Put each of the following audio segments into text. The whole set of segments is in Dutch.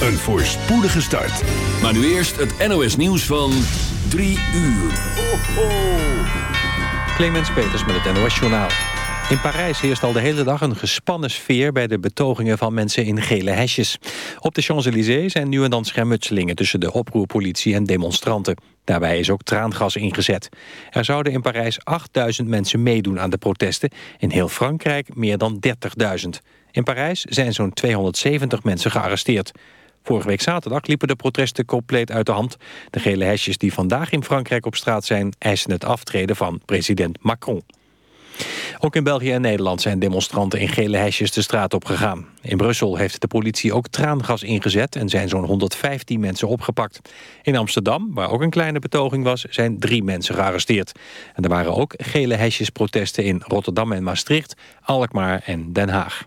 een voorspoedige start. Maar nu eerst het NOS nieuws van 3 uur. Ho, ho. Clemens Peters met het NOS Journaal. In Parijs heerst al de hele dag een gespannen sfeer... bij de betogingen van mensen in gele hesjes. Op de Champs-Élysées zijn nu en dan schermutselingen... tussen de oproerpolitie en demonstranten. Daarbij is ook traangas ingezet. Er zouden in Parijs 8000 mensen meedoen aan de protesten. In heel Frankrijk meer dan 30.000. In Parijs zijn zo'n 270 mensen gearresteerd. Vorige week zaterdag liepen de protesten compleet uit de hand. De gele hesjes die vandaag in Frankrijk op straat zijn... eisen het aftreden van president Macron. Ook in België en Nederland zijn demonstranten in gele hesjes de straat op gegaan. In Brussel heeft de politie ook traangas ingezet en zijn zo'n 115 mensen opgepakt. In Amsterdam, waar ook een kleine betoging was, zijn drie mensen gearresteerd. En er waren ook gele hesjesprotesten in Rotterdam en Maastricht, Alkmaar en Den Haag.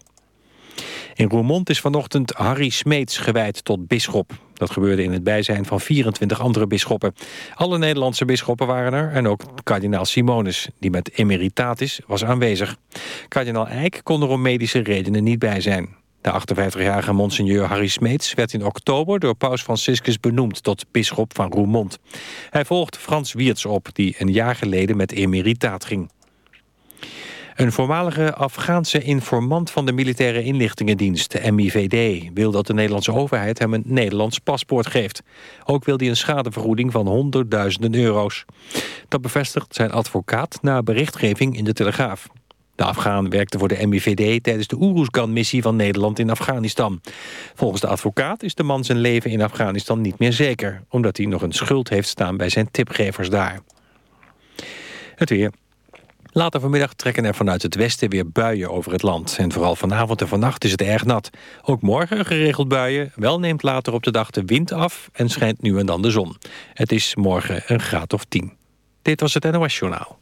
In Roermond is vanochtend Harry Smeets gewijd tot bisschop. Dat gebeurde in het bijzijn van 24 andere bisschoppen. Alle Nederlandse bisschoppen waren er en ook kardinaal Simonis, die met emeritatis was aanwezig. Kardinaal Eijk kon er om medische redenen niet bij zijn. De 58-jarige monseigneur Harry Smeets werd in oktober door paus Franciscus benoemd tot bisschop van Roermond. Hij volgt Frans Wiertz op, die een jaar geleden met emeritaat ging. Een voormalige Afghaanse informant van de Militaire Inlichtingendienst, de MIVD, wil dat de Nederlandse overheid hem een Nederlands paspoort geeft. Ook wil hij een schadevergoeding van honderdduizenden euro's. Dat bevestigt zijn advocaat na berichtgeving in de Telegraaf. De Afghaan werkte voor de MIVD tijdens de Oeroesgan-missie van Nederland in Afghanistan. Volgens de advocaat is de man zijn leven in Afghanistan niet meer zeker... omdat hij nog een schuld heeft staan bij zijn tipgevers daar. Het weer. Later vanmiddag trekken er vanuit het westen weer buien over het land. En vooral vanavond en vannacht is het erg nat. Ook morgen geregeld buien. Wel neemt later op de dag de wind af en schijnt nu en dan de zon. Het is morgen een graad of 10. Dit was het NOS Journaal.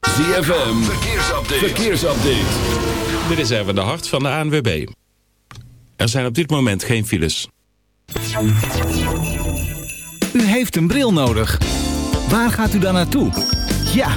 ZFM, verkeersupdate. verkeersupdate. Dit is even de hart van de ANWB. Er zijn op dit moment geen files. U heeft een bril nodig. Waar gaat u dan naartoe? Ja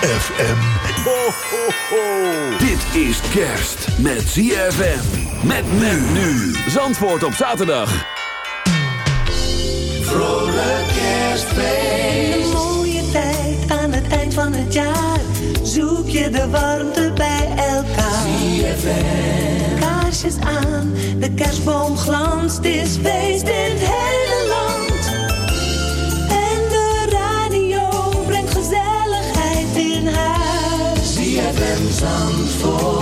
ZFM. Ho, ho, ho. Dit is kerst met ZFM. Met men nu. Zandvoort op zaterdag. Vrolijk kerstfeest. Een mooie tijd aan het eind van het jaar. Zoek je de warmte bij elkaar. ZFM. Kaarsjes aan, de kerstboom glanst. Het is feest in het hele Zandvoort.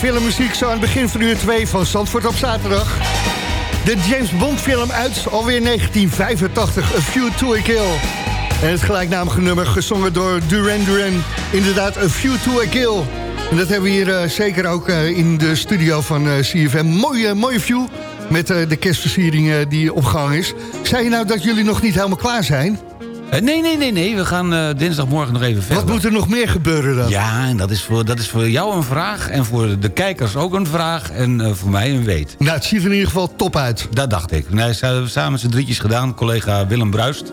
Filmmuziek zo aan het begin van uur 2 van Zandvoort op zaterdag. De James Bond film uit, alweer 1985, A Few to a Kill. En het gelijknamige nummer gezongen door Duran Duran. Inderdaad, A Few to a Kill. En dat hebben we hier eh, zeker ook eh, in de studio van eh, CFM. Mooie, mooie view met de kerstversiering die opgehangen is. Zei je nou dat jullie nog niet helemaal klaar zijn? Eh, nee, nee, nee, nee. We gaan eh, dinsdagmorgen nog even verder. Wat moet er nog meer gebeuren dan? Ja, en dat is, voor, dat is voor jou een vraag. En voor de kijkers ook een vraag. En eh, voor mij een weet. Nou, het ziet er in ieder geval top uit. Dat dacht ik. Nee, ze hebben samen z'n drietjes gedaan. Collega Willem Bruist.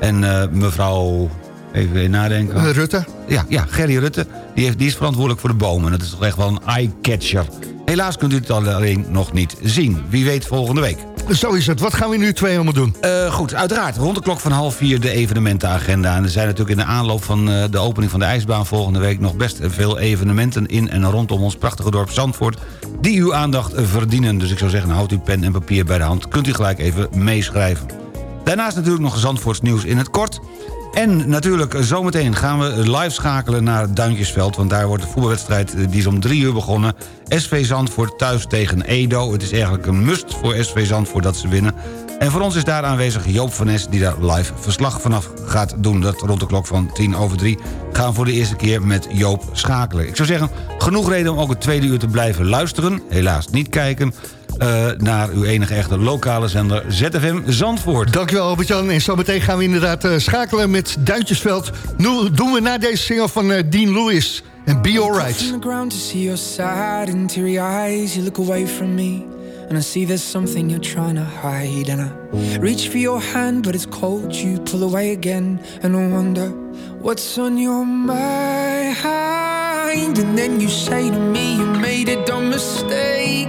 En mevrouw... Even nadenken. Rutte? Ja, ja, Gerry Rutte. Die, heeft, die is verantwoordelijk voor de bomen. Dat is toch echt wel een eye-catcher. Helaas kunt u het alleen nog niet zien. Wie weet volgende week. Zo is het. Wat gaan we nu twee allemaal doen? Eh, goed, uiteraard. Rond de klok van half vier de evenementenagenda. En er zijn natuurlijk in de aanloop van eh, de opening van de ijsbaan volgende week... nog best veel evenementen in en rondom ons prachtige dorp Zandvoort... die uw aandacht verdienen. Dus ik zou zeggen, houd uw pen en papier bij de hand. Kunt u gelijk even meeschrijven. Daarnaast natuurlijk nog Zandvoorts nieuws in het kort... En natuurlijk, zometeen gaan we live schakelen naar Duintjesveld... want daar wordt de voetbalwedstrijd, eh, die is om drie uur begonnen... SV Zandvoort thuis tegen Edo. Het is eigenlijk een must voor SV Zandvoort dat ze winnen. En voor ons is daar aanwezig Joop van Nes... die daar live verslag vanaf gaat doen. Dat rond de klok van tien over drie gaan we voor de eerste keer met Joop schakelen. Ik zou zeggen, genoeg reden om ook het tweede uur te blijven luisteren. Helaas niet kijken. Eh, naar uw enige echte lokale zender ZFM Zandvoort. Dankjewel Albert-Jan. En zometeen gaan we inderdaad eh, schakelen met Duintjesveld. Nu doen we na deze single van eh, Dean Lewis. En Be Alright. From the ground to see your sad and teary eyes, you look away from me, and I see there's something you're trying to hide. And I reach for your hand, but it's cold. You pull away again, and I wonder what's on your mind. And then you say to me, you made a dumb mistake.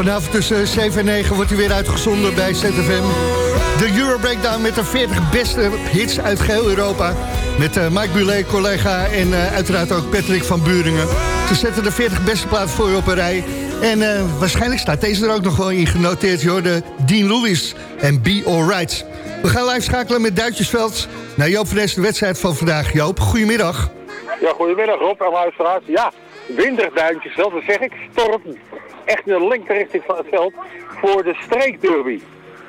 Vanavond tussen 7 en 9 wordt hij weer uitgezonden bij ZFM. De Euro Breakdown met de 40 beste hits uit geheel Europa. Met eh, Mike Bulet, collega, en eh, uiteraard ook Patrick van Buringen. Ze zetten de 40 beste platen voor je op een rij. En eh, waarschijnlijk staat deze er ook nog wel in genoteerd, joh. De Dean Lewis en Be Alright. We gaan live schakelen met Duitsersveld naar Joop van de wedstrijd van vandaag. Joop, goedemiddag. Ja, goedemiddag Rob en luisteraars. Ja, winterduintjes wel, dat zeg ik. Storm echt in de linkerrichting van het veld voor de streekderby.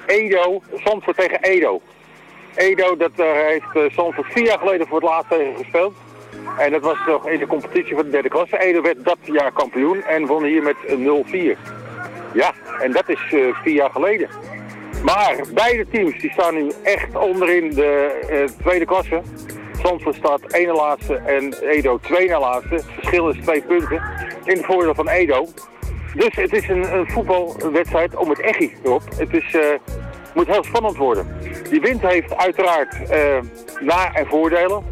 Edo, Zandvoort tegen Edo. Edo, dat eh, heeft uh, Zandvoort vier jaar geleden voor het laatst tegen gespeeld. En dat was nog in de competitie van de derde klasse. Edo werd dat jaar kampioen en won hier met eh, 0-4. Ja, en dat is eh, vier jaar geleden. Maar beide teams die staan nu echt onderin de eh, tweede klasse. Zandvoort staat één na laatste en Edo twee na laatste. Het verschil is twee punten in het voordeel van Edo. Dus het is een, voetbalwedstrijd om het echi erop. Het is, eh, moet heel spannend worden. Die wind heeft uiteraard eh, na- en voordelen.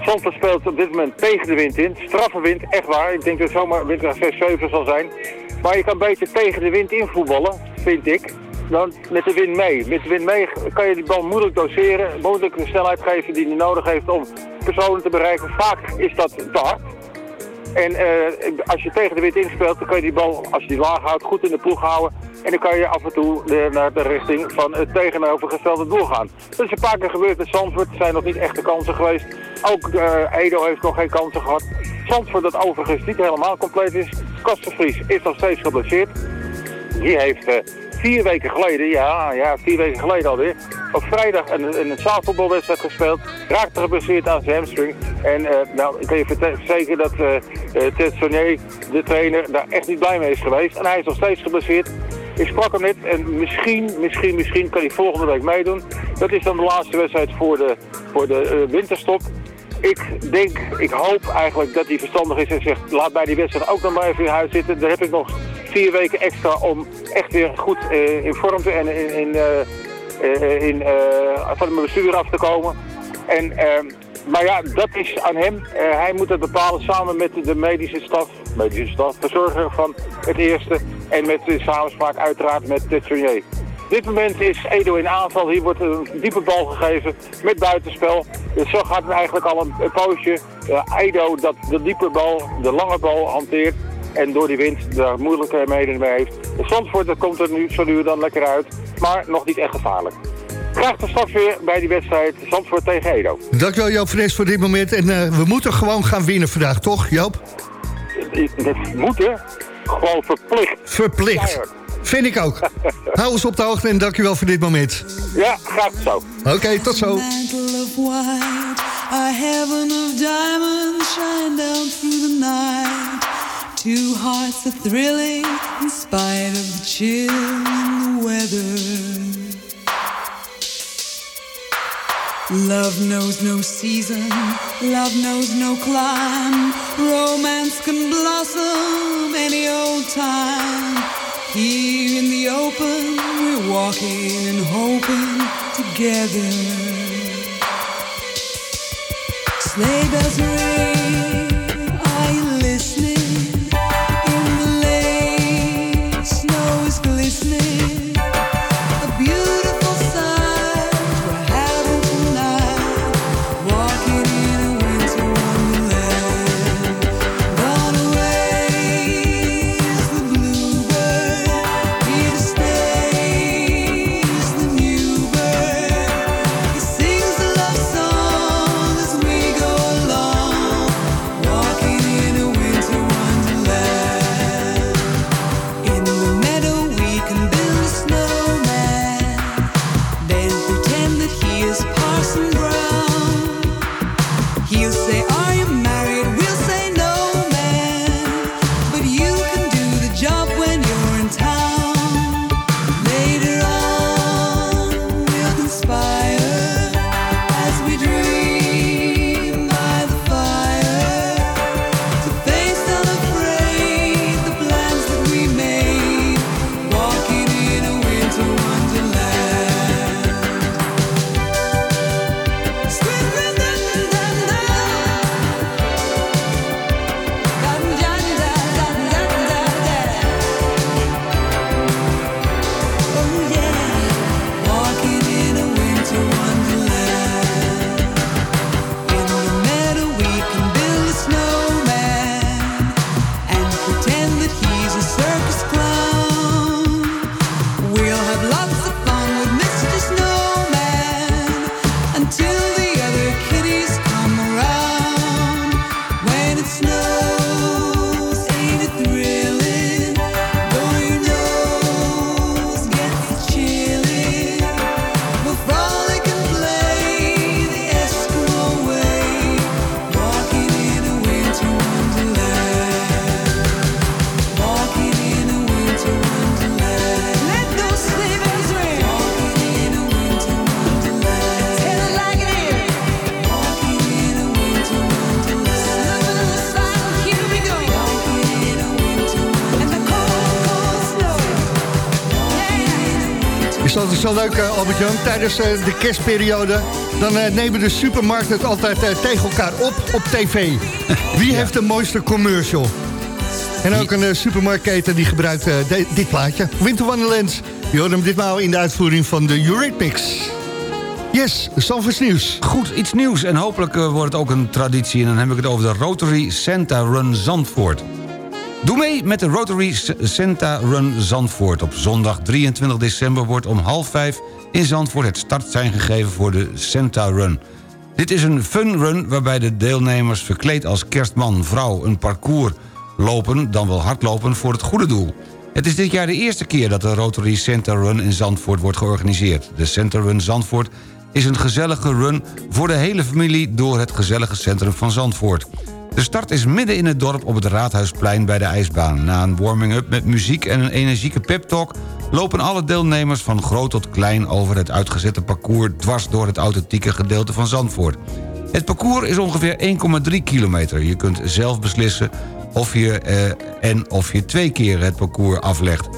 Zandvoort speelt op dit moment tegen de wind in. Straffe wind, echt waar. Ik denk dat het zomaar windkracht 6, 7 zal zijn. Maar je kan beter tegen de wind invoetballen, vind ik, dan met de wind mee. Met de wind mee kan je die bal moeilijk doseren, moeilijk de snelheid geven die hij nodig heeft om personen te bereiken. Vaak is dat te hard. En eh, als je tegen de wind inspeelt, dan kan je die bal, als je die laag houdt, goed in de ploeg houden. En dan kan je af en toe naar de richting van het tegenovergestelde doel gaan. Dat is een paar keer gebeurd met Zandvoort. Er zijn nog niet echte kansen geweest. Ook eh, Edo heeft nog geen kansen gehad. Zandvoort, dat overigens niet helemaal compleet is. Kastenvries is nog steeds geblesseerd. Die heeft eh, vier weken geleden, ja, ja, vier weken geleden alweer, op vrijdag een, een zaalvoetbalwedstrijd gespeeld. Raakte geblesseerd aan zijn hamstring. En eh, nou, ik kan je verzekeren dat eh, Ted Sonier, de trainer, daar echt niet blij mee is geweest. En hij is nog steeds geblesseerd. Ik sprak hem net en misschien, misschien, misschien kan hij volgende week meedoen. Dat is dan de laatste wedstrijd voor de, voor de winterstop. Ik denk, ik hoop eigenlijk dat hij verstandig is en zegt, laat bij die wedstrijd ook nog maar even in huis zitten. Dan heb ik nog vier weken extra om echt weer goed eh, in vorm te en in, in, eh, eh, in, van mijn bestuur af te komen. En ehm, maar ja, dat is aan hem. Hij moet het bepalen samen met de medische staf, medische staf, verzorger van het eerste. En met de samenspraak uiteraard met de Tournier. Dit moment is Edo in aanval. Hier wordt een diepe bal gegeven met buitenspel. Dus zo gaat het eigenlijk al een, een poosje. Eh, Edo dat de diepe bal, de lange bal hanteert. En door die wind daar moeilijkheden mee heeft. De Zandvoort dat komt er nu zo nu dan lekker uit. Maar nog niet echt gevaarlijk. Graag tot straks weer bij die wedstrijd Zandvoort tegen Edo. Dankjewel Joop Fres voor dit moment. En eh, we moeten gewoon gaan winnen vandaag, toch Joop? Dat moeten gewoon verplicht. Verplicht. Vind ik ook. Hou ons op de hoogte en dankjewel voor dit moment. Ja, graag zo. Oké, tot zo. Two hearts are thrilling in spite of the chill in the weather. Love knows no season, love knows no clime. Romance can blossom any old time. Here in the open, we're walking and hoping together. Sleigh bells ring, Is zo leuk, eh, Albert-Jan? Tijdens eh, de kerstperiode... dan eh, nemen de supermarkten het altijd tegen elkaar op op tv. Wie heeft de mooiste commercial? En ook een supermarktketen die gebruikt de- dit plaatje. Winter Wonderland. Je hoort hem ditmaal in de uitvoering van de Eurythmics. Yes, Sanfors Nieuws. Goed, iets nieuws en hopelijk wordt het ook een traditie... en dan heb ik het over de Rotary Santa Run Zandvoort. Doe mee met de Rotary Santa Run Zandvoort. Op zondag 23 december wordt om half vijf in Zandvoort... het startsein gegeven voor de Santa Run. Dit is een fun run waarbij de deelnemers verkleed als kerstman, vrouw... een parcours lopen, dan wel hardlopen, voor het goede doel. Het is dit jaar de eerste keer dat de Rotary Santa Run in Zandvoort wordt georganiseerd. De Santa Run Zandvoort is een gezellige run voor de hele familie... door het gezellige centrum van Zandvoort. De start is midden in het dorp op het Raadhuisplein bij de ijsbaan. Na een warming-up met muziek en een energieke peptalk... lopen alle deelnemers van groot tot klein over het uitgezette parcours... dwars door het authentieke gedeelte van Zandvoort. Het parcours is ongeveer 1,3 kilometer. Je kunt zelf beslissen of je, eh, en of je twee keer het parcours aflegt.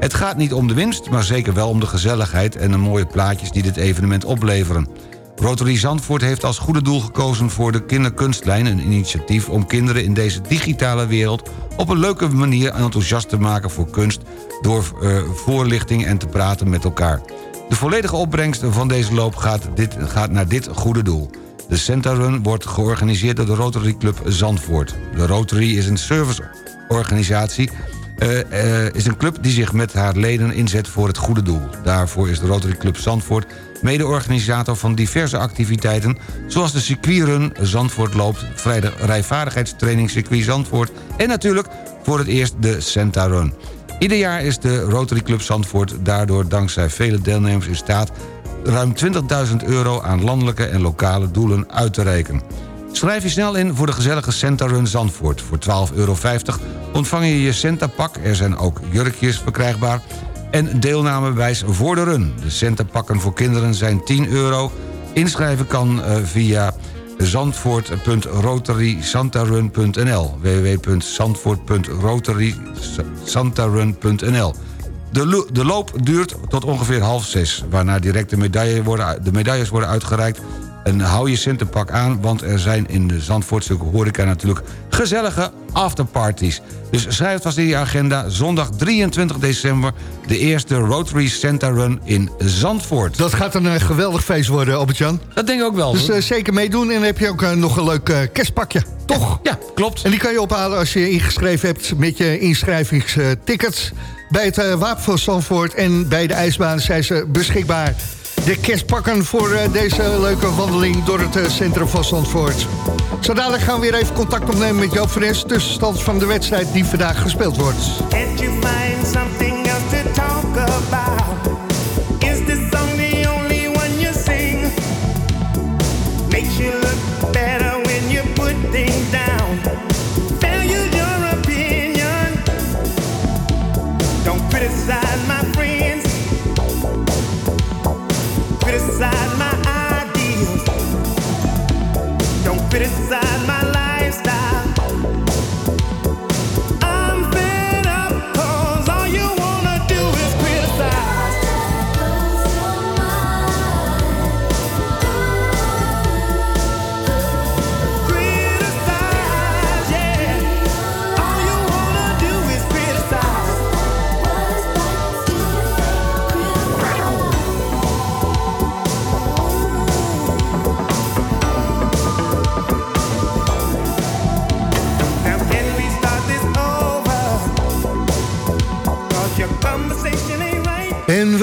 Het gaat niet om de winst, maar zeker wel om de gezelligheid... en de mooie plaatjes die dit evenement opleveren. Rotary Zandvoort heeft als goede doel gekozen voor de Kinderkunstlijn... een initiatief om kinderen in deze digitale wereld... op een leuke manier enthousiast te maken voor kunst... door uh, voorlichting en te praten met elkaar. De volledige opbrengst van deze loop gaat, dit, gaat naar dit goede doel. De Santa Run wordt georganiseerd door de Rotary Club Zandvoort. De Rotary is een serviceorganisatie... Uh, uh, is een club die zich met haar leden inzet voor het goede doel. Daarvoor is de Rotary Club Zandvoort mede-organisator van diverse activiteiten... zoals de circuitrun Zandvoort loopt, vrijdag rijvaardigheidstraining circuit Zandvoort... en natuurlijk voor het eerst de Santa Run. Ieder jaar is de Rotary Club Zandvoort daardoor dankzij vele deelnemers in staat... ruim 20.000 euro aan landelijke en lokale doelen uit te reiken. Schrijf je snel in voor de gezellige Santa Run Zandvoort. Voor 12,50 euro ontvang je je Senta-pak. Er zijn ook jurkjes verkrijgbaar en deelnamebewijs voor de run. De centenpakken voor kinderen zijn 10 euro. Inschrijven kan uh, via zandvoort.rotarysantarun.nl www.zandvoort.rotarysantarun.nl de, de loop duurt tot ongeveer half zes... waarna direct worden, de medailles worden uitgereikt en hou je centenpak aan, want er zijn in de Zandvoortse horeca natuurlijk gezellige afterparties. Dus schrijf het vast in je agenda. Zondag 23 december de eerste Rotary Santa Run in Zandvoort. Dat gaat een uh, geweldig feest worden, Albert-Jan. Dat denk ik ook wel. Dus uh, zeker meedoen en dan heb je ook uh, nog een leuk kerstpakje, toch? Ja, klopt. En die kan je ophalen als je ingeschreven hebt met je inschrijvingstickets. Bij het Wapen van Zandvoort en bij de ijsbaan zijn ze beschikbaar de kerstpakken voor uh, deze leuke wandeling door het uh, centrum van Zandvoort. Zo dadelijk gaan we weer even contact opnemen met Joop Fres... tussenstand van de wedstrijd die vandaag gespeeld wordt.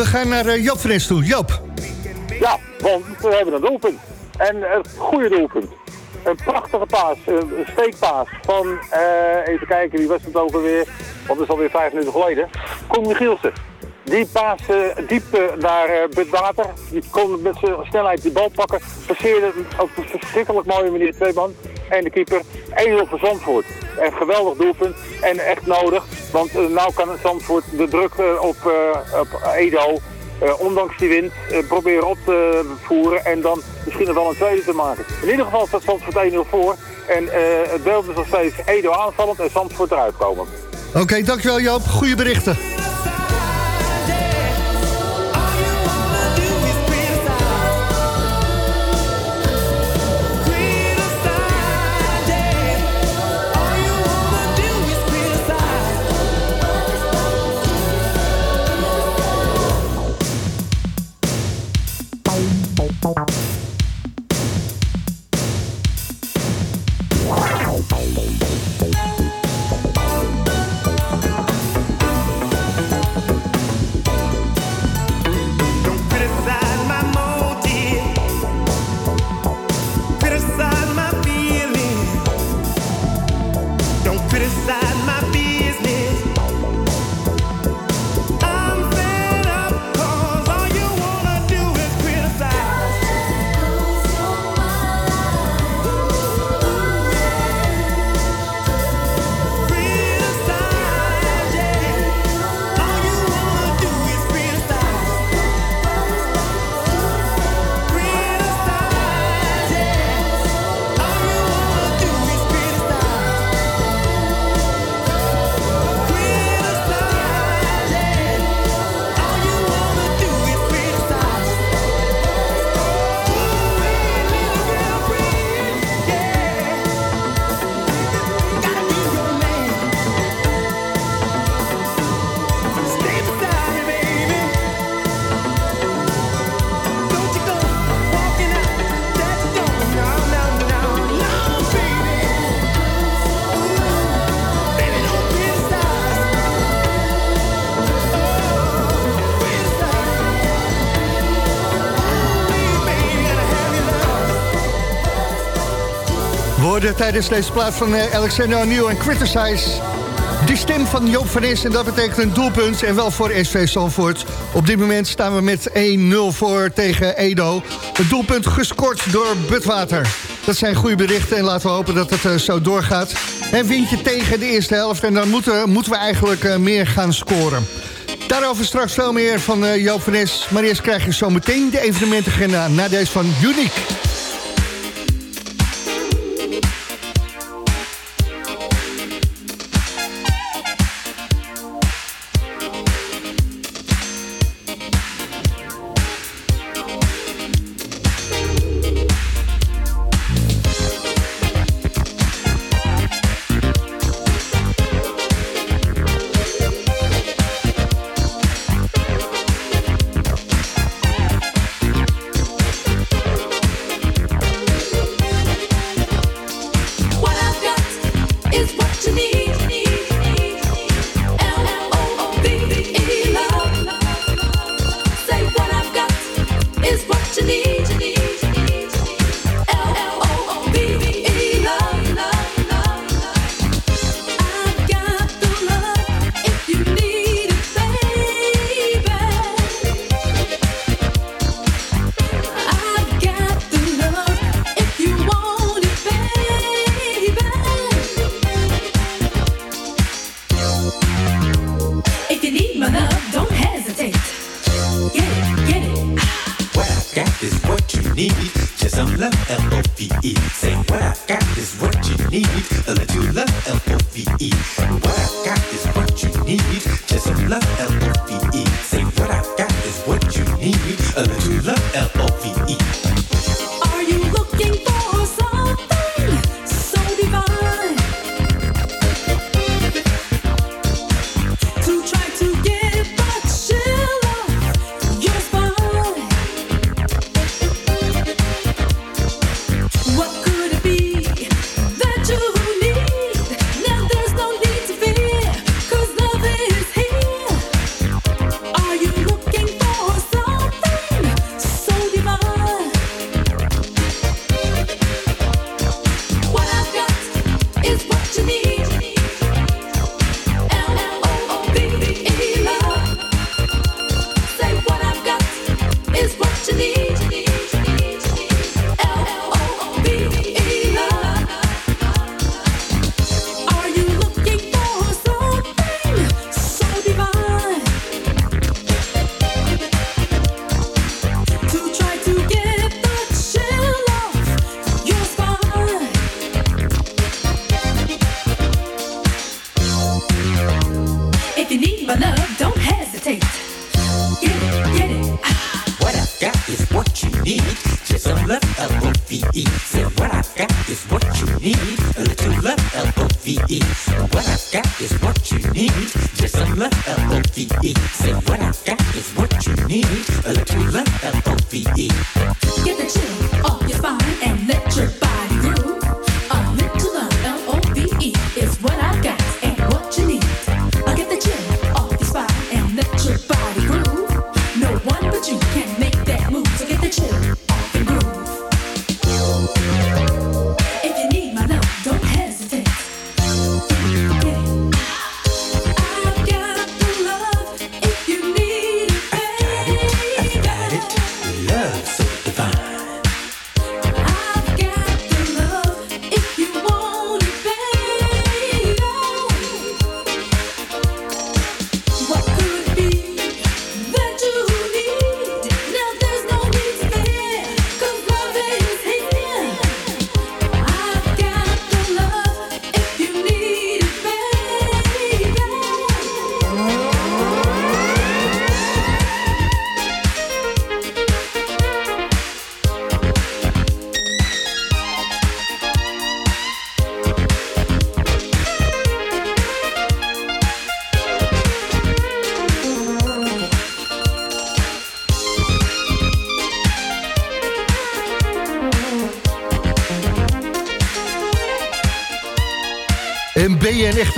Gaan naar uh, Joop Fres toe. Joop. Ja, want we hebben een doelpunt. En een goede doelpunt. Een prachtige paas, een steekpaas van, eh, even kijken, wie was het ook? Want dat is alweer vijf minuten geleden. Koen Michielsen. Die paas eh, diep eh, naar uh, Bud Water. Die kon met zijn snelheid die bal pakken. Passeerde op een verschrikkelijk mooie manier twee man. En de keeper 1-0 voor Zandvoort. Een geweldig doelpunt. En echt nodig. Want uh, nou kan Zandvoort de druk op, op Edo ondanks die wind, proberen op te voeren en dan misschien nog wel een tweede te maken. In ieder geval staat Zandvoort 1-0 voor en het beeld is nog steeds Edo aanvallend en Zandvoort eruit komen. Oké, dankjewel Joop. Goede berichten. hoorde tijdens deze plaats van eh, Alexander O'Neill en Criticize... die stem van Joop van en dat betekent een doelpunt. En wel voor SV Zandvoort. Op dit moment staan we met 1-0 voor tegen Edo. Het doelpunt gescoord door Butwater. Dat zijn goede berichten en laten we hopen dat het eh, zo doorgaat. En vind je tegen de eerste helft en dan moeten, moeten we eigenlijk eh, meer gaan scoren. Daarover straks veel meer van Joop van Maar eerst krijg je zo meteen de evenementagenda na deze van Unique.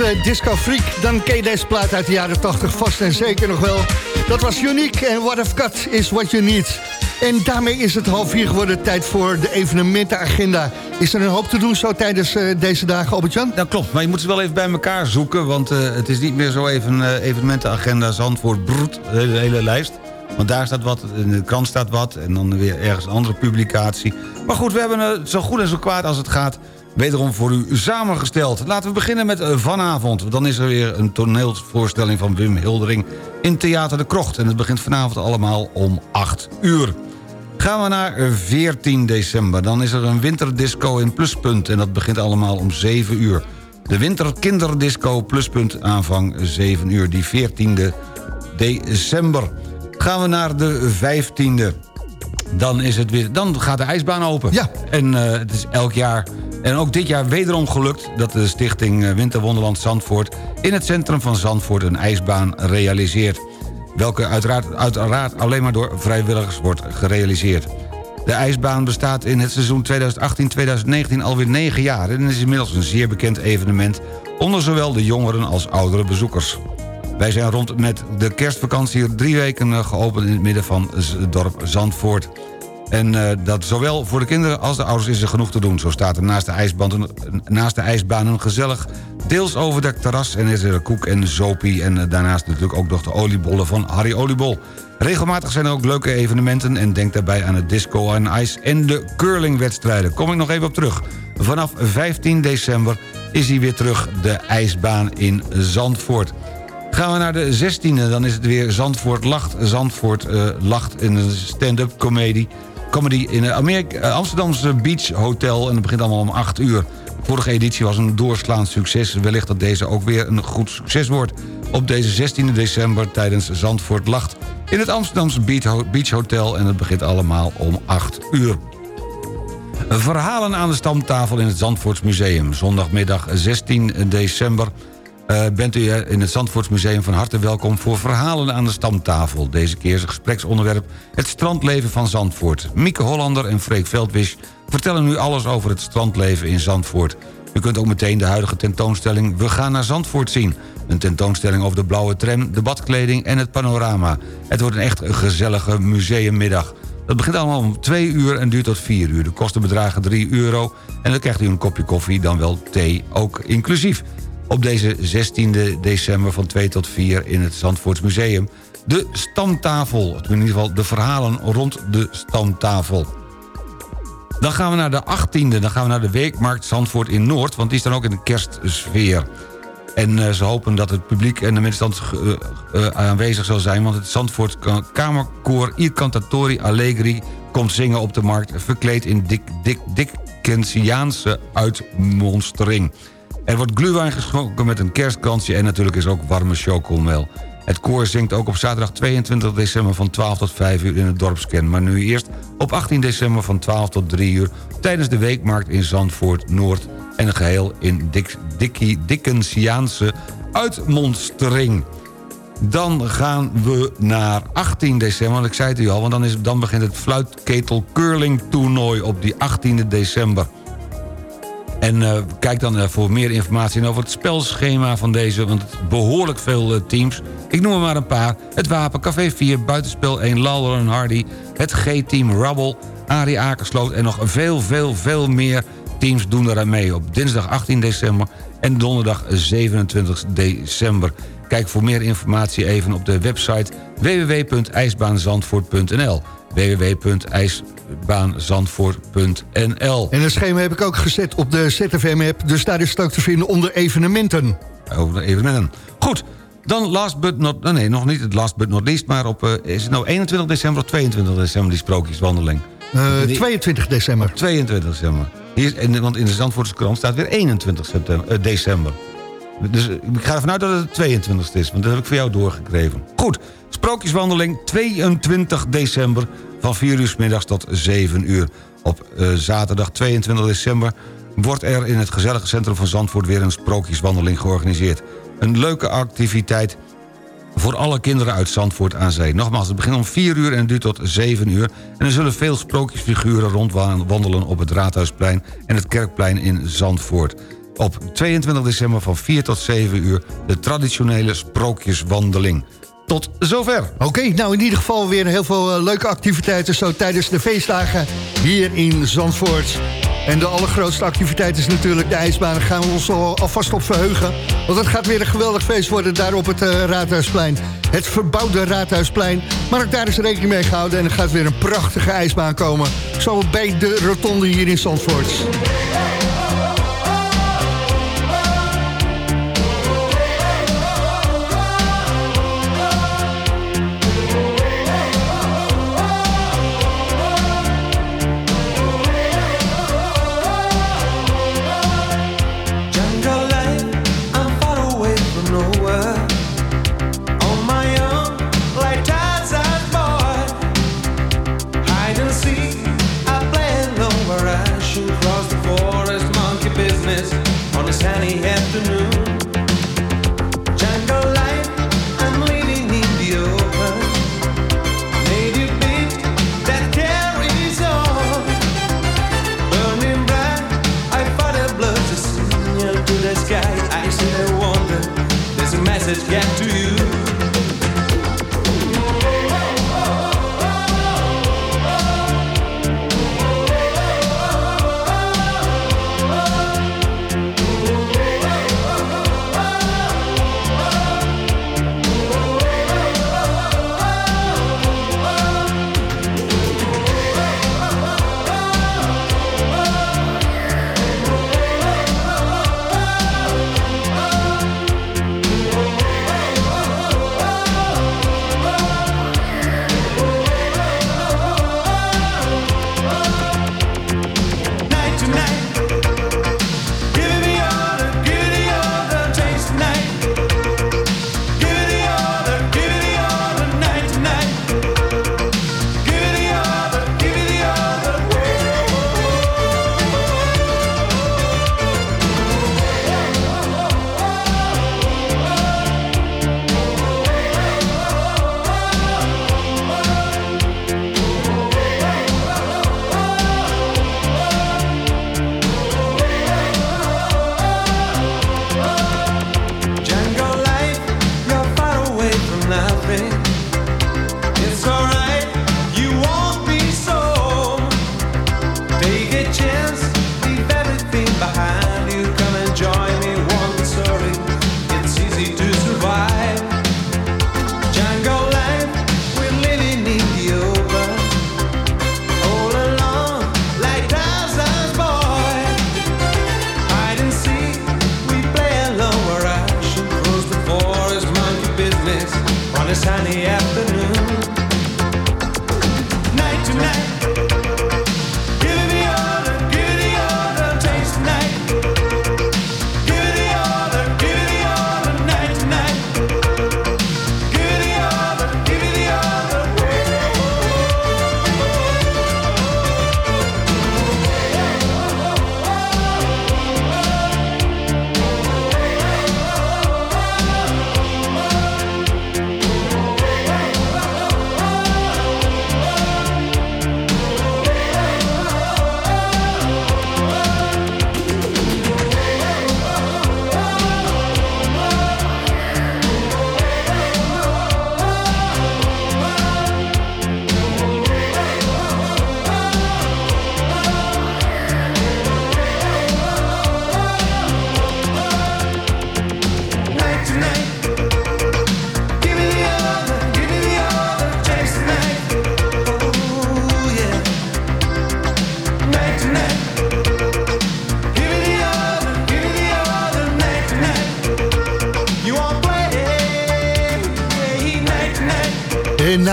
uh, Disco Freak... dan ken je deze plaat uit de jaren 80 vast en zeker nog wel. Dat was uniek en What I've Got is What You Need. En daarmee is het half vier geworden. Tijd voor de evenementenagenda. Is er een hoop te doen zo tijdens eh, deze dagen, Albert-Jan? Dat klopt, maar je moet ze wel even bij elkaar zoeken... want eh, het is niet meer zo even evenementenagenda Zandvoort broed, de hele, lijst. Want daar staat wat, in de krant staat wat... en dan weer ergens een andere publicatie. Maar goed, we hebben het zo goed en zo kwaad als het gaat wederom voor u samengesteld. Laten we beginnen met eh, vanavond. Dan is er weer een toneelvoorstelling van Wim Hildering... in Theater de Krocht. En het begint vanavond allemaal om 8 uur. Gaan we naar eh, 14 december. Dan is er een winterdisco in Pluspunt. En dat begint allemaal om 7 uur. De winterkinderdisco Pluspunt aanvang 7 uur. Die 14 december. Gaan we naar de 15e. Dan, is het weer, dan gaat de ijsbaan open. Ja. En eh, het is elk jaar... En ook dit jaar wederom gelukt dat de stichting eh, Winterwonderland Zandvoort... in het centrum van Zandvoort een ijsbaan realiseert. Welke uiteraard, uiteraard alleen maar door vrijwilligers wordt gerealiseerd. De ijsbaan bestaat in het seizoen 2018-2019 alweer 9 jaar... en is inmiddels een zeer bekend evenement... onder zowel de jongeren als oudere bezoekers. Wij zijn rond met de kerstvakantie drie weken eh, geopend... in het midden van het dorp Zandvoort. En eh, dat zowel voor de kinderen als de ouders is er genoeg te doen. Zo staat er naast de ijsbaan een, naast de een gezellig... deels overdekt terras en is er koek en zopie... en eh, daarnaast natuurlijk ook nog de oliebollen van Harry Oliebol. Regelmatig zijn er ook leuke evenementen... en denk daarbij aan het disco en ice en de curlingwedstrijden. Kom ik nog even op terug. Vanaf 15 december is hij weer terug, de ijsbaan in Zandvoort. Gaan we naar de 16e, dan is het weer Zandvoort Lacht. Zandvoort eh, Lacht in een stand-up comedy. Comedy in het eh, Amsterdamse Beach Hotel. En het begint allemaal om 8 uur. Vorige editie was een doorslaand succes. Wellicht dat deze ook weer een goed succes wordt. Op deze 16 december tijdens Zandvoort Lacht. In het Amsterdamse Beach Hotel. En het begint allemaal om 8 uur. Verhalen aan de stamtafel in het Zandvoortsmuseum. Zondagmiddag 16 december eh, bent u eh, in het Zandvoortsmuseum van harte welkom... voor Verhalen aan de stamtafel. Deze keer is het gespreksonderwerp het strandleven van Zandvoort. Mieke Hollander en Freek Veldwisch vertellen u alles over het strandleven in Zandvoort. U kunt ook meteen de huidige tentoonstelling We gaan naar Zandvoort zien. Een tentoonstelling over de blauwe tram, de badkleding en het panorama. Het wordt een echt gezellige museummiddag. Dat begint allemaal om 2 uur en duurt tot 4 uur. De kosten bedragen 3 euro en dan krijgt u een kopje koffie, dan wel thee, ook inclusief. Op deze 16 december van 2 tot 4 in het Zandvoortsmuseum. De stamtafel, in ieder geval de verhalen rond de stamtafel. Dan gaan we naar de 18e, dan gaan we naar de Weekmarkt Zandvoort in Noord... want die is dan ook in de kerstsfeer. En eh, ze hopen dat het publiek en de mensen uh, uh, aanwezig zal zijn... want het Zandvoort Kamerkoor Il Cantatori Allegri... komt zingen op de markt, verkleed in dik, dik, Dickensiaanse uitmonstering. Er wordt gluwijn geschonken met een kerstkransje... en natuurlijk is ook warme chocomel. Het koor zingt ook op zaterdag 22 december van 12 tot 5 uur in het dorpskern. Maar nu eerst op 18 december van 12 tot 3 uur... tijdens de weekmarkt in Zandvoort Noord... en een geheel in Dik, Dickie Dickensiaanse uitmonstering. Dan gaan we naar 18 december, want ik zei het u al... want dan, is, dan begint het fluitketel curling toernooi op die 18 december. En uh, kijk dan uh, voor meer informatie over het spelschema van deze... want behoorlijk veel uh, teams. Ik noem er maar een paar. Het Wapen, Café 4, Buitenspel 1, Lawler en Hardy... het G-team Rubble, Arie Akersloot... en nog veel, veel, veel meer teams doen eraan mee... op dinsdag 18 december en donderdag 27 december. Kijk voor meer informatie even op de website www.ijsbaanzandvoort.nl www.ijsbaanzandvoort.nl En het schema heb ik ook gezet op de ZFM-app... dus daar is het ook te vinden onder evenementen. Over de evenementen. Goed, dan last but not... Nee, nog niet het last but not least... maar op, uh, is het nou 21 december of 22 december die sprookjeswandeling? Uh, die, 22 december. 22 december. Hier, en, want in de Zandvoortse krant staat weer 21 september, uh, december. Dus ik ga ervan uit dat het de 22 is, want dat heb ik voor jou doorgekregen. Goed, sprookjeswandeling 22 december van 4 uur middags tot 7 uur. Op uh, zaterdag 22 december wordt er in het gezellige centrum van Zandvoort... weer een sprookjeswandeling georganiseerd. Een leuke activiteit voor alle kinderen uit Zandvoort aan zee. Nogmaals, het begint om 4 uur en duurt tot 7 uur. En er zullen veel sprookjesfiguren rondwandelen op het Raadhuisplein... en het Kerkplein in Zandvoort. Op 22 december van 4 tot 7 uur de traditionele sprookjeswandeling. Tot zover. Oké, nou in ieder geval weer heel veel eh, leuke activiteiten... zo tijdens de feestdagen hier in Zandvoort. En de allergrootste activiteit is natuurlijk de ijsbaan. Daar gaan we ons al, alvast op verheugen. Want het gaat weer een geweldig feest worden daar op het eh, Raadhuisplein. Het verbouwde Raadhuisplein. Maar ook daar is rekening mee gehouden. En er gaat weer een prachtige ijsbaan komen. Zo bij de rotonde hier in Zandvoort. Sky. I the wonder. There's a message get to you.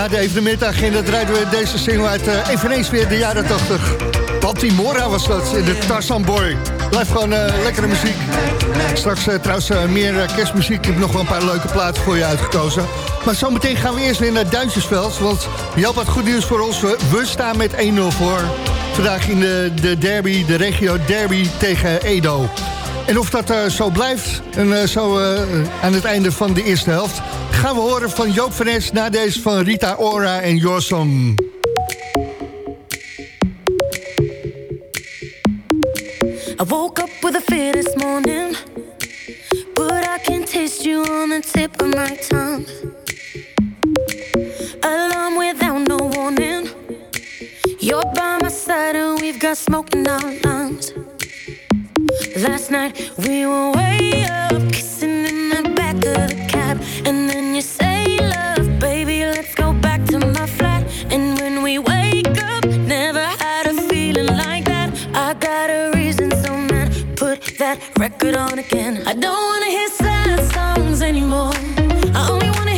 De evenementagenda draaiden we deze single uit eh, eveneens weer de jaren 80. Baltimora was dat, in de Tarzan Boy. Blijft gewoon eh, lekkere muziek. Straks eh, trouwens meer kerstmuziek. Ik heb nog wel een paar leuke platen voor je uitgekozen. Maar zometeen gaan we eerst weer naar Duintjesveld. Want Jelp had goed nieuws voor ons. We, staan met 1-0 voor. Vandaag in de, de derby, de regio derby tegen Edo. En of dat zo blijft, en zo aan het einde van de eerste helft... gaan we horen van Joop van Es na deze van Rita Ora en Yorsong. I up with a So man, put that record on again. I don't wanna hear sad songs anymore. I only wanna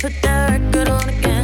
put that record on again.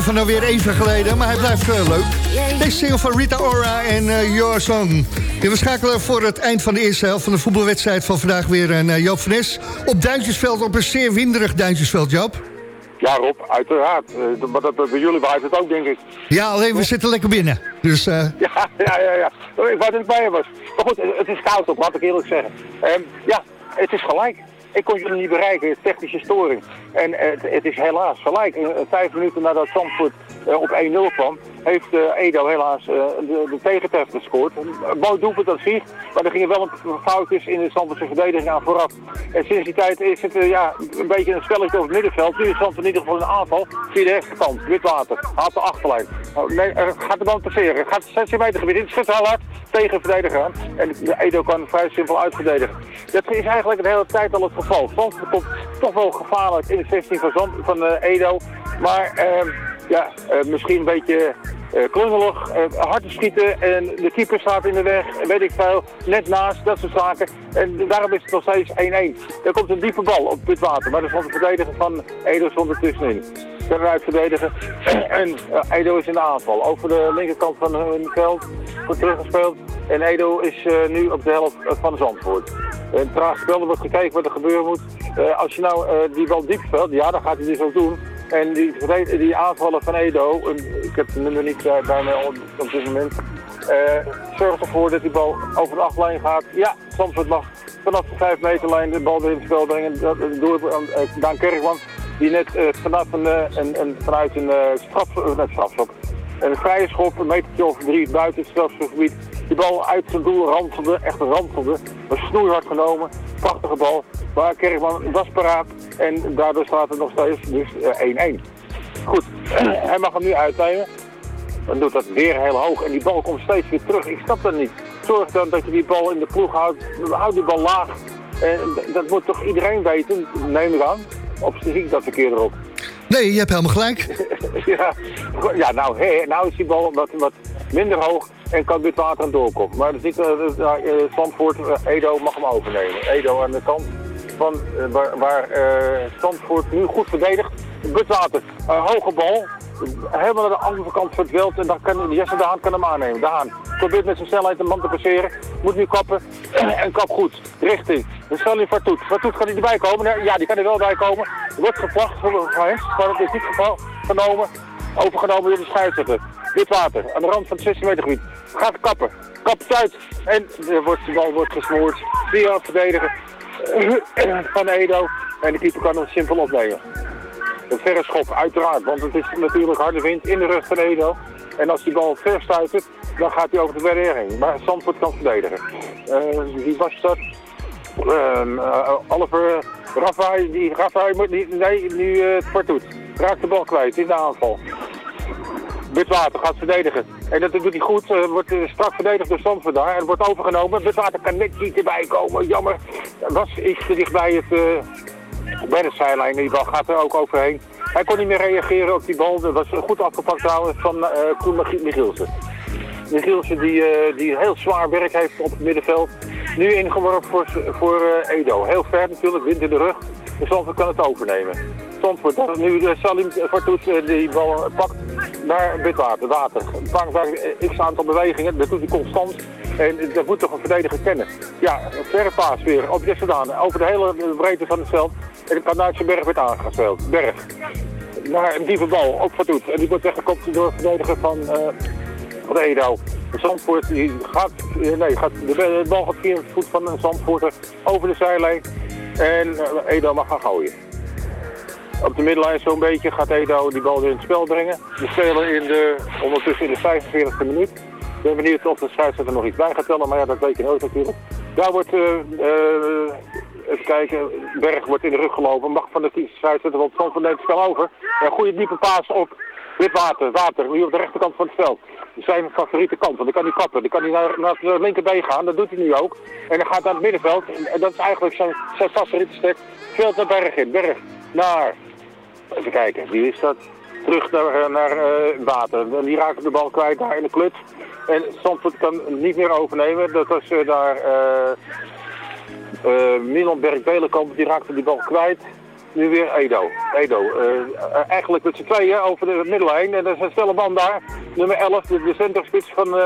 Het liedje van alweer even geleden, maar hij blijft eh, leuk. Deze single van Rita Ora en eh, Your Song. We schakelen voor het eind van de eerste helft van de voetbalwedstrijd van vandaag weer een Joop van Nes. Op Duintjesveld, op een zeer winderig Duintjesveld, Joop. Ja, Rob, uiteraard. Eh, maar dat, dat bij jullie waait het ook, denk ik. Ja, alleen we zitten lekker binnen. Dus eh, Ja, ja, ja, ja. Ik wou dat ik bij je was. Maar goed, het is koud op, laat ik eerlijk zeggen. Ehm, ja, het is gelijk. Ik kon jullie niet bereiken, technische storing. En eh, het, het is helaas gelijk. Eh, vijf minuten nadat Zandvoort eh, op 1-0 kwam, heeft Edo helaas de, de tegentreffer gescoord. Mooi doelpunt dat zie, maar er gingen wel een foutjes in de Zandvoortse verdediging aan vooraf. En sinds die tijd is het ja, een beetje een spelletje over het middenveld. Nu is Zandvoort in ieder geval een aanval via de rechterkant. Witwater, haalt de achterlijn. Oh, nee, gaat de bal passeren. Gaat 16 meter gebied in, schudt heel hard tegen verdediger aan. En Edo kan vrij simpel uitverdedigen. Dat is eigenlijk de hele tijd al het geval. Zandvoort komt toch wel gevaarlijk het 16 van, eh, Edo. Maar ehm, ja, eh, misschien een beetje eh, klungelig, hard te schieten en de keeper staat in de weg, weet ik veel, net naast, dat soort zaken. En daarom is het nog steeds 1-1. Er komt een diepe bal op het water, maar er stond de verdediger van Edo stond er tussenin. Veruit verdedigen en eh, Edo is in de aanval. Over de linkerkant van hun veld wordt teruggespeeld en Edo is eh, nu op de helft eh, van Zandvoort. Een traag spel, er wordt gekeken wat er gebeuren moet. Als je nou die bal diep speelt, ja, dan gaat hij dus ook doen. En die, die aanvallen van Edo, ik heb het nummer niet bij mij op, dit moment, zorgt ervoor dat die bal over de achtlijn gaat. Ja, Zandvoort mag vanaf de 5 meterlijn de bal weer in het spel brengen. Door uh, Kerkman, die net eh, vanaf een, eh, een, een, vanuit een eh, straf, net strafschop, een vrije schop, een metertje of drie buiten het strafschopgebied. Die bal uit zijn doel ranselde, echt ranselde. Was snoeihard genomen, prachtige bal. Maar Kerkman was paraat en daardoor staat het nog steeds dus eh, 1-1. Goed, hij mag hem nu uitnemen. Dan doet dat weer heel hoog en die bal komt steeds weer terug. Ik snap dat niet. Zorg dan dat je die bal in de ploeg houdt. Houd die bal laag. En dat moet toch iedereen weten, neem ik aan. Of zie ik dat verkeerd erop? nee, je hebt helemaal gelijk. ja, ja nou, hè, nou is die bal wat, wat minder hoog en kan dit water aan doorkomen. Maar is niet, uh, Zandvoort, eh, Edo mag hem overnemen. Edo aan de kant van, waar, waar Zandvoort nu goed verdedigt. Butwater, een hoge bal. Helemaal naar de andere kant van het veld. En dan kan Jesse de Haan kan hem aannemen. De Haan probeert met zijn snelheid een man te passeren. Moet nu kappen. en kap goed. Richting. De Salim Fartoet. Fartoet gaat hij erbij komen? Ja, die kan er wel bij komen. Wordt geplacht voor Hens. Maar het is niet genomen. Overgenomen door de scheidsrechter. Witwater. Aan de rand van het 16 meter gebied. Gaat kappen. Kapt uit. En er wordt, de bal wordt gesmoord. Via het verdedigen van Edo. En de keeper kan hem simpel opnemen. Een verre schop, uiteraard, want het is natuurlijk harde wind in de rug van Edo. En als die bal ver dan gaat hij over de barrière. Maar Zandvoort kan verdedigen. Eh, wie was dat? Ehm eh, Oliver die Rafaai moet niet, nee, nu eh, het Fartoet. Raakt de bal kwijt in de aanval. Witwater gaat verdedigen. En dat doet hij goed. wordt strak verdedigd door Zandvoort daar. En wordt overgenomen. Witwater kan net niet erbij komen. Jammer. Was iets te dicht bij het... bij de zijlijn. Die bal gaat er ook overheen. Hij kon niet meer reageren op die bal. Dat was goed afgepakt trouwens van eh Koen Mich- Michielsen. Michielsen die, eh, die heel zwaar werk heeft op het middenveld. Nu ingeworpen voor, voor eh, Edo. Heel ver natuurlijk, wind in de rug. Dus Zandvoort kan het overnemen. Nu uh, Salim Fartoet eh, die bal pakt naar Witwater, water. Eh, x aantal bewegingen, dat doet hij constant. En dat moet toch een verdediger kennen. Ja, een verre paas weer op Jesse Daan. Over de hele breedte van het veld. En de Kanaartse Berg werd aangespeeld. Berg. Naar een diepe bal, ook Fartoet. En die wordt weggekopt door de verdediger van, eh van Edo. Zandvoort die gaat, eh, nee, gaat, de, bal gaat via het voet van een Zandvoorter over de zijlijn. En eh, Edo mag gaan gooien. Op de middenlijn zo'n beetje gaat Edo die bal weer in het spel brengen. We spelen in de, ondertussen in de 45e minuut. Ik ben benieuwd of de scheidsrechter nog iets bij gaat tellen, maar ja, dat weet je nooit natuurlijk. Daar wordt, eh, eh, even kijken, Berg wordt in de rug gelopen. Mag van de scheidsrechter, want Zandvoort neemt het spel over. Een goede diepe paas op Witwater, water, nu op de rechterkant van het veld. Zijn favoriete kant, want dan kan hij kappen. Dan kan hij naar, naar de linkerbeen gaan, dat doet hij nu ook. En dan gaat naar het middenveld. En dat is eigenlijk zijn, zijn favoriete stek. Veld naar Berg in. Berg naar, even kijken, wie is dat? Terug naar, eh, naar eh, water. En die raakt de bal kwijt daar in de kluts. En Zandvoort kan niet meer overnemen. Dat was eh, daar eh Milan Berg-Belenkamp, die raakte die bal kwijt. Nu weer Edo. Edo. eigenlijk met z'n tweeën over de middellijn. En er is een snelle man daar. Nummer 11, de, de centerspits van,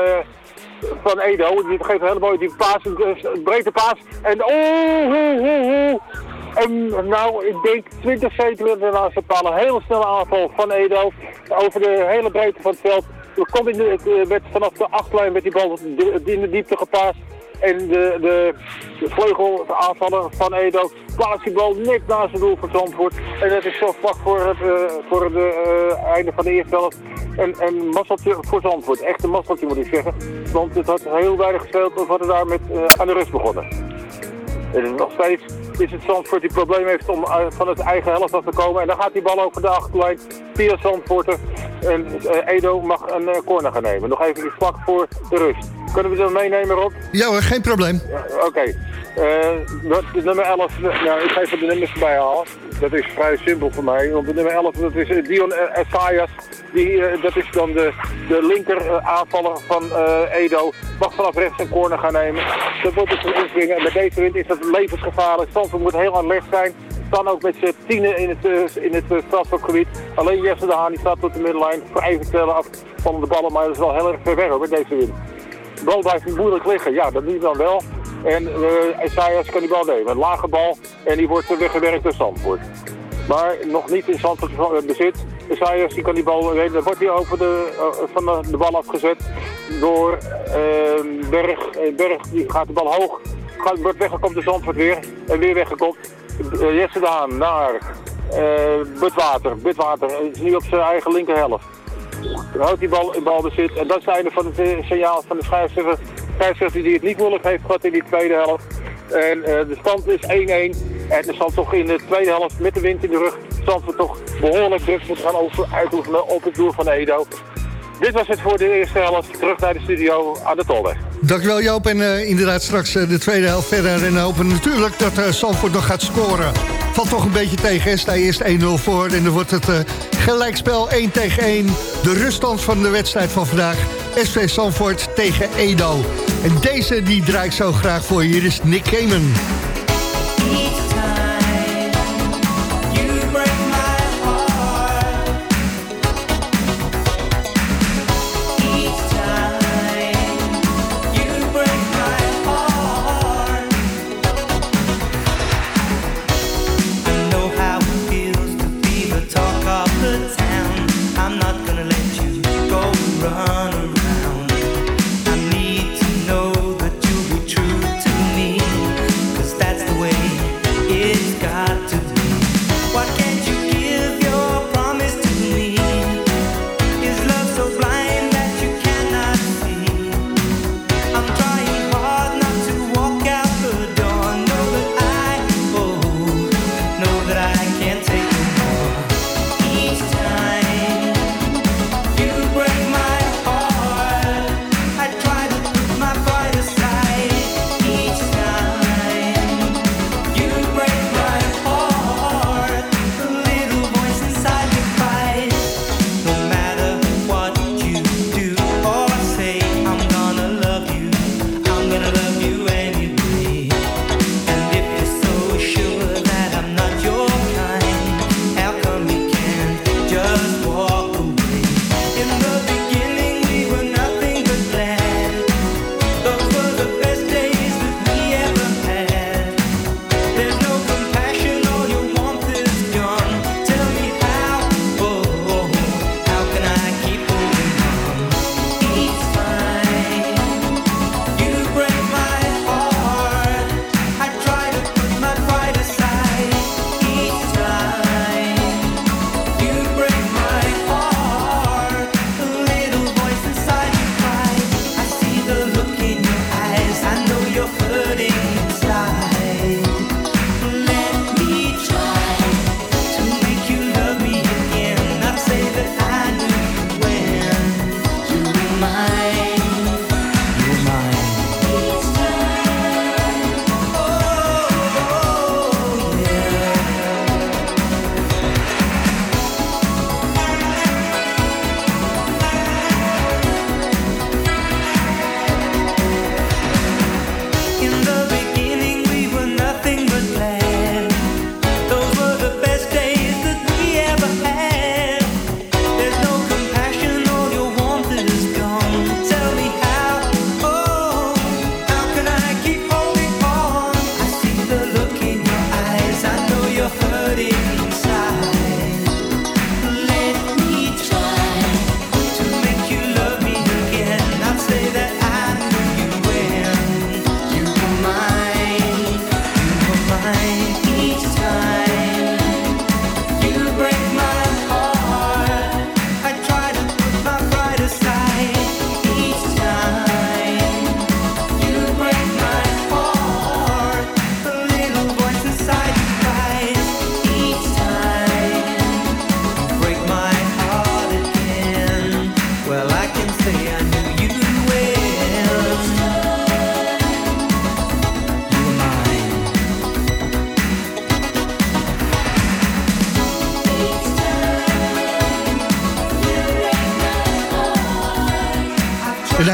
van Edo. Die geeft een hele mooie die paas, een, brede paas. En oh, oh, oh, oh. En nou, ik denk 20 centimeter naast de. Een hele snelle aanval van Edo. Over de hele breedte van het veld. Er komt in de, het werd vanaf de achtlijn met die bal in de diepte gepaast. En de, de, de van Edo plaatst die bal net naast het doel van Zandvoort. En dat is zo vlak voor het, eh, voor het eh, einde van de eerste helft. Een, een masseltje voor Zandvoort. Echt een masseltje moet ik zeggen. Want het had heel weinig gespeeld of hadden daar met eh, aan de rust begonnen. En nog steeds is het Zandvoort die probleem heeft om eh, van het eigen helft af te komen. En dan gaat die bal over de achterlijn via Zandvoorter. En eh, Edo mag een eh, corner gaan nemen. Nog even vlak voor de rust. Kunnen we dat meenemen, Rob? Ja hoor, geen probleem. Ja, Oké. Eh, dat is nummer 11, eh, nou, ik ga even de nummers erbij halen. Dat is vrij simpel voor mij. Want de nummer 11, dat is eh, Dion eh, Essayas. Die, eh, dat is dan de, de linker eh, aanvaller van eh, Edo. Mag vanaf rechts een corner gaan nemen. Dat wordt dus een inspringen. En met deze wind is dat levensgevaarlijk. Stanford moet heel alert zijn. Staan ook met z'n tienen in het, eh, in het uh, strafschopgebied. Alleen Jesse de Haan die staat op de middenlijn voor eventuele afvallende ballen. Maar dat is wel heel erg ver weg hoor, met deze wind. De bal blijft moeilijk liggen. Ja, dat doet dan wel. En uh, kan die bal nemen. Een lage bal en die wordt weggewerkt door Zandvoort. Maar nog niet in Zandvoort eh, bezit. Isaias die kan die bal nemen. Dan wordt hij over de, eh, van de, bal afgezet door eh, Berg. Eh, Berg die gaat de bal hoog. Gaat, wordt weggekomen door Zandvoort weer. En weer weggekomen. Jesse de Haan naar Butwater. Butwater is nu op zijn eigen linkerhelft. Dan houdt die bal in balbezit. En dat einde van het eh, signaal van de scheidsrechter. Scheidsrechter die het niet moeilijk heeft gehad in die tweede helft. En eh, de stand is 1-1. En er zal toch in de tweede helft met de wind in de rug... Zandvoort toch behoorlijk druk moeten gaan over, uitoefenen op het doel van Edo. Dit was het voor de eerste helft. Terug naar de studio aan de Tolweg. Dankjewel Joop. En eh, inderdaad straks de tweede helft verder. En hopen natuurlijk dat Zandvoort nog gaat scoren. Valt toch een beetje tegen. hè. Sta eerst 1-0 voor. En dan wordt het eh, gelijkspel 1 tegen 1. De ruststand van de wedstrijd van vandaag. SV Zandvoort tegen Edo. En deze die draai ik zo graag voor. Hier is Nick Kamen.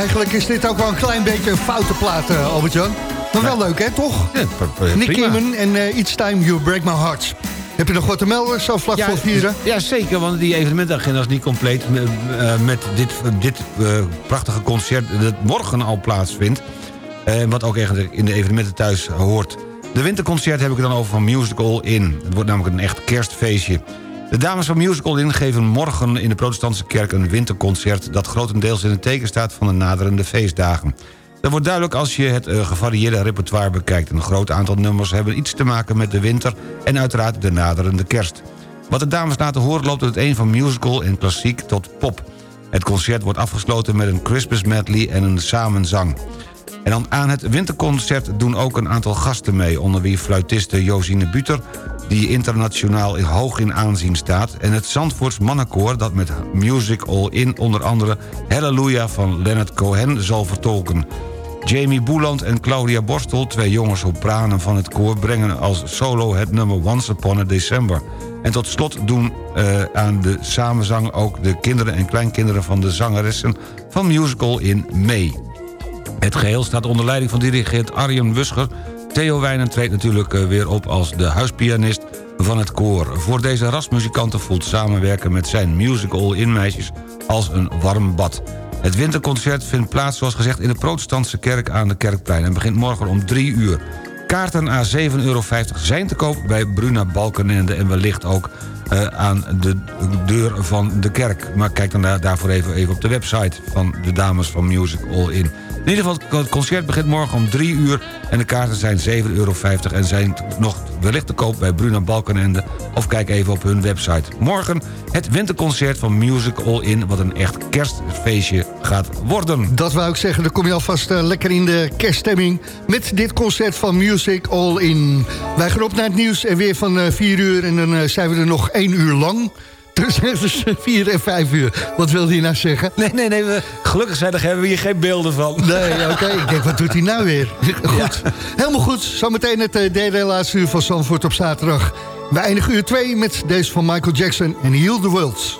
Eigenlijk is dit ook wel een klein beetje een foute plaat, eh, Albert-Jan. Maar wel leuk, hè, toch? Ja, Nick en eh, Each Time You Break My Heart. Heb je nog wat te melden, zo vlak voor vieren? Ja, zeker, want die evenementagenda is niet compleet... met, eh, met dit, dit prachtige concert dat morgen al plaatsvindt. Wat ook echt in de evenementen thuis hoort. De winterconcert heb ik het dan over van Musical In. Het wordt namelijk een echt kerstfeestje. De dames van Musical In geven morgen in de protestantse kerk een winterconcert... dat grotendeels in het teken staat van de naderende feestdagen. Dat wordt duidelijk als je het eh, gevarieerde repertoire bekijkt. Een groot aantal nummers hebben iets te maken met de winter... en uiteraard de naderende kerst. Wat de dames laten horen loopt uit een van musical en klassiek tot pop. Het concert wordt afgesloten met een Christmas medley en een samenzang. En dan aan het winterconcert doen ook een aantal gasten mee... onder wie fluitiste Josine Buter, die internationaal in- hoog in aanzien staat... en het Zandvoorts mannenkoor dat met Music All In... onder andere Hallelujah van Leonard Cohen zal vertolken. Jamie Boeland en Claudia Borstel, twee jonge sopranen van het koor... brengen als solo het nummer Once Upon a December. En tot slot doen eh, aan de samenzang ook de kinderen en kleinkinderen... van de zangeressen van Musical In mee. Het geheel staat onder leiding van dirigent Arjen Wuscher. Theo Wijnen treedt natuurlijk eh, weer op als de huispianist van het koor. Voor deze rasmuzikanten voelt samenwerken met zijn musical in meisjes als een warm bad. Het winterconcert vindt plaats, zoals gezegd, in de protestantse kerk aan de Kerkplein... en begint morgen om 3 uur. Kaarten aan 7,50 euro zijn te koop bij Bruna Balkenende... en wellicht ook eh, aan de deur van de kerk. Maar kijk dan daar- daarvoor even, even op de website van de dames van Music All In. In ieder geval, het concert begint morgen om 3 uur... en de kaarten zijn 7,50 euro en zijn nog wellicht te koop bij Bruna Balkenende... of kijk even op hun website. Morgen het winterconcert van Music All In... wat een echt kerstfeestje gaat worden. Dat wou ik zeggen, dan kom je alvast eh, lekker in de kerststemming... met dit concert van Music All In. Wij gaan op naar het nieuws en weer van eh 4 uur... en dan eh, zijn we er nog 1 uur lang. Dus dus 4 en 5 uur. Wat wilde je nou zeggen? Nee, nee, nee, we, gelukkig zijn hebben we hier geen beelden van. Nee, oké. Ik denk, wat doet hij nou weer? Goed. Helemaal goed. Zometeen het eh, derde en laatste uur van Zandvoort op zaterdag. We eindigen uur 2 met deze van Michael Jackson en Heal the World.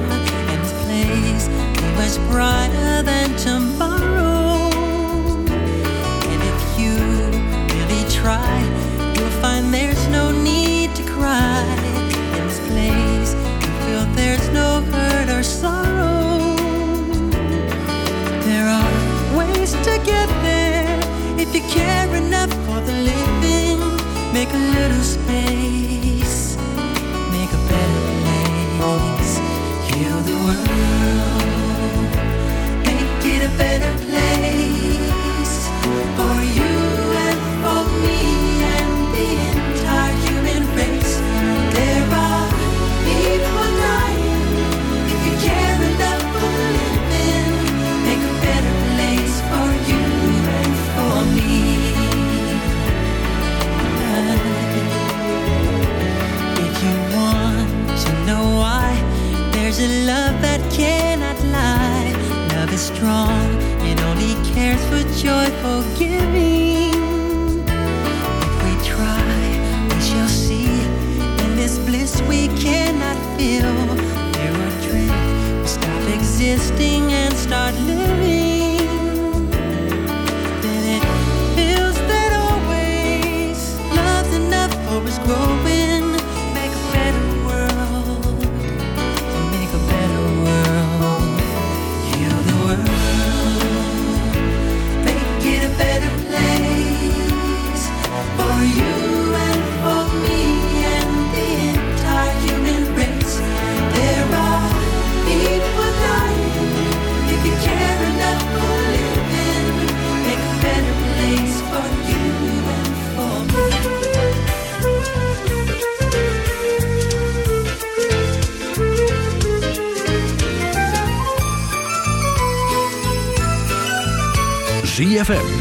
Place is much brighter than tomorrow. And if you really try, you'll find there's no need to cry.